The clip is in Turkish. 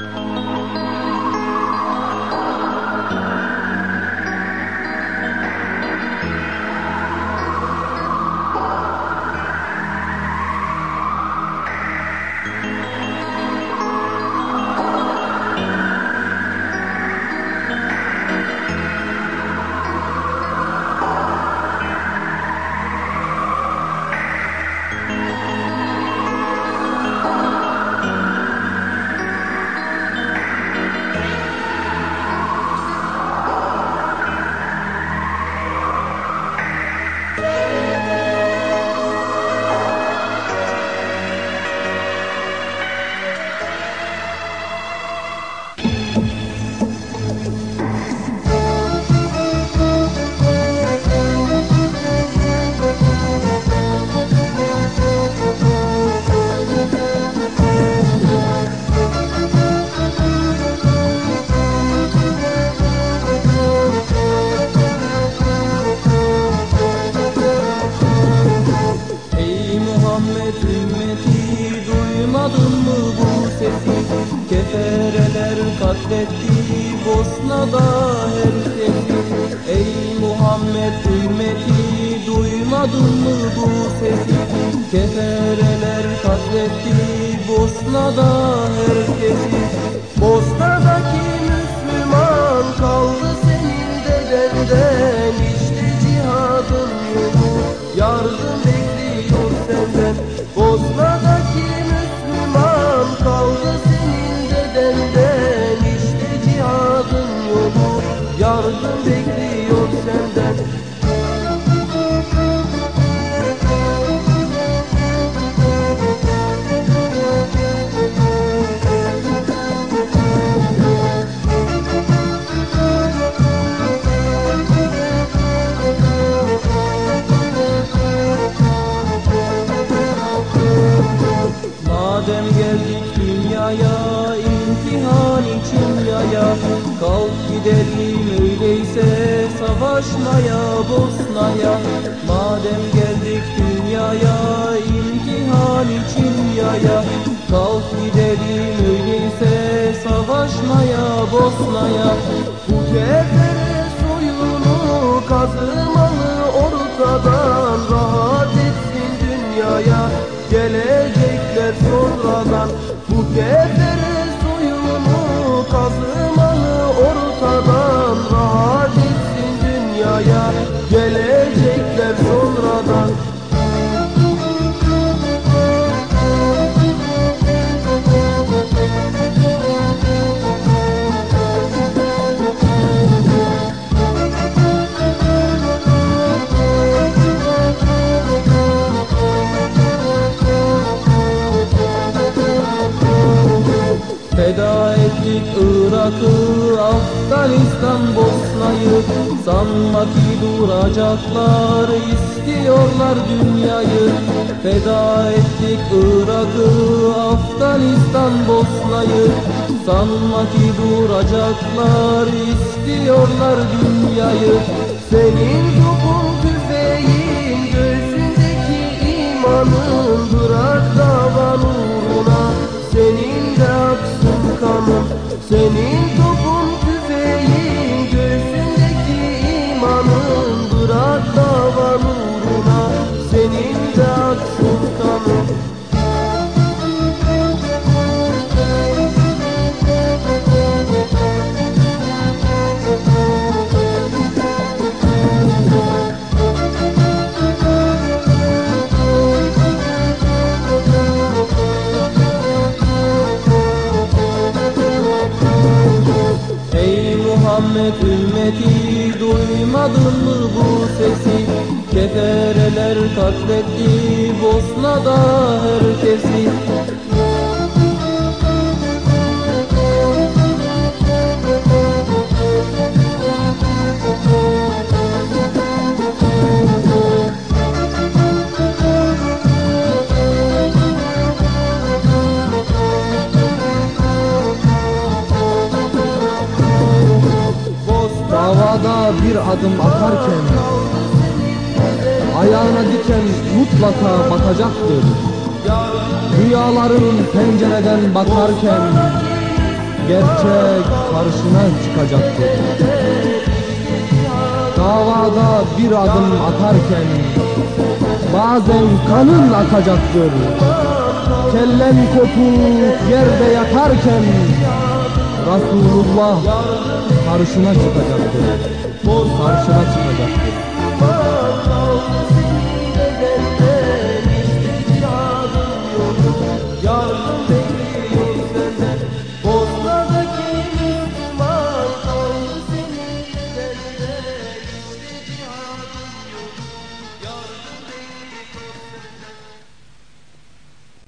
Ey Katletti Bosna'da herkesi Ey Muhammed ümmeti duymadın mı bu sesi? Kefereler katletti Bosna'da herkesi yardım bekliyor senden. Madem geldik dünyaya imtihan için yaya Kalk gidelim savaşmaya Bosna'ya Madem geldik dünyaya imtihan için yaya. Kalk gidelim öyleyse savaşmaya Bosna'ya. Bu kefere soyunu kazımalı ortadan Rahat etsin dünyaya. Gelecekler sonradan Bu kefere gelecekler sonradan. Feda ettik Irak'ı, Afganistan, Bosna'yı Sanma ki duracaklar, istiyorlar dünyayı Feda ettik Irak'ı, Afganistan, Bosna'yı Sanma ki duracaklar, istiyorlar dünyayı Senin Muhammed ümmeti duymadın mı bu sesi? Kefereler katletti Bosna'da herkesi Davada bir adım atarken Ayağına diken mutlaka batacaktır Rüyaların pencereden bakarken gerçek karşına çıkacaktır. Davada bir adım atarken bazen kanın akacaktır. Kellen kopuk yerde yatarken Resulullah karşına çıkacaktır. Karşına çıkacaktır.